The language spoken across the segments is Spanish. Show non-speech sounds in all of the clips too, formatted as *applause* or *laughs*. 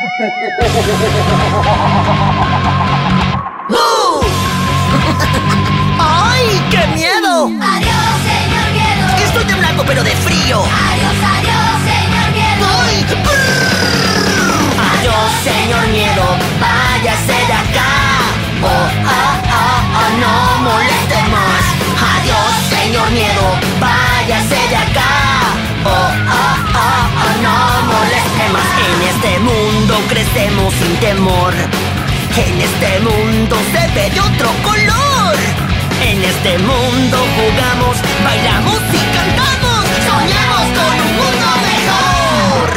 *laughs* ¡Ay, qué miedo! Adiós, señor miedo. Estoy de blanco pero de frío. Adiós, adiós, señor miedo. ¡Ay! brrr. Adiós, señor miedo, váyase de acá. Oh, oh, oh, oh, no moleste más. Adiós, señor miedo, váyase crecemos sin temor. En este mundo se ve de otro color. En este mundo jugamos, bailamos y cantamos. Soñamos con un mundo mejor.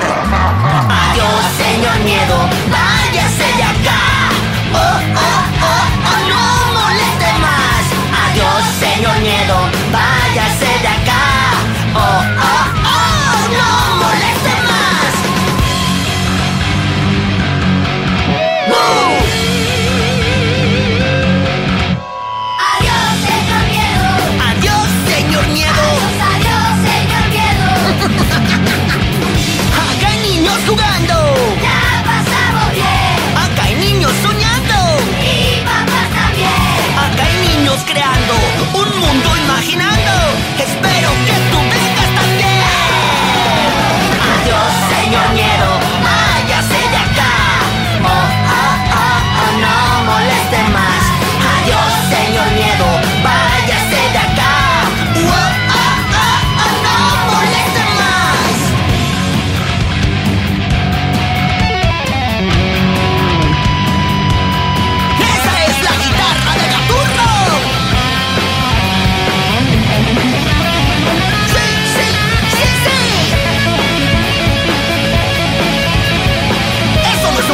Adiós, señor miedo, váyase de acá. Oh, oh, oh, oh, no moleste más. Adiós, señor miedo, váyase Let's go!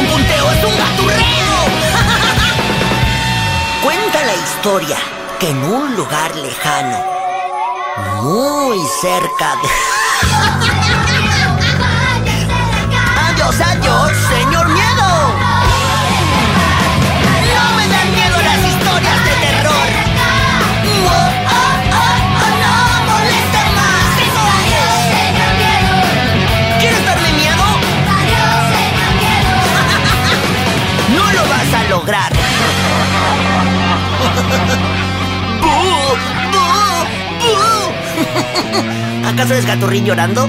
Un punteo, es un! *laughs* Cuenta la historia que en un lugar lejano, muy cerca de... *laughs* lo vas a lograr! ¿Acaso es gaturrín llorando?